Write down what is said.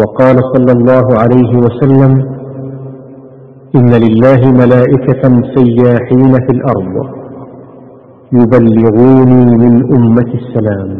وقال صلى الله عليه وسلم إن لله ملائكة سياحين في الأرض يبلغوني من أمة السلام.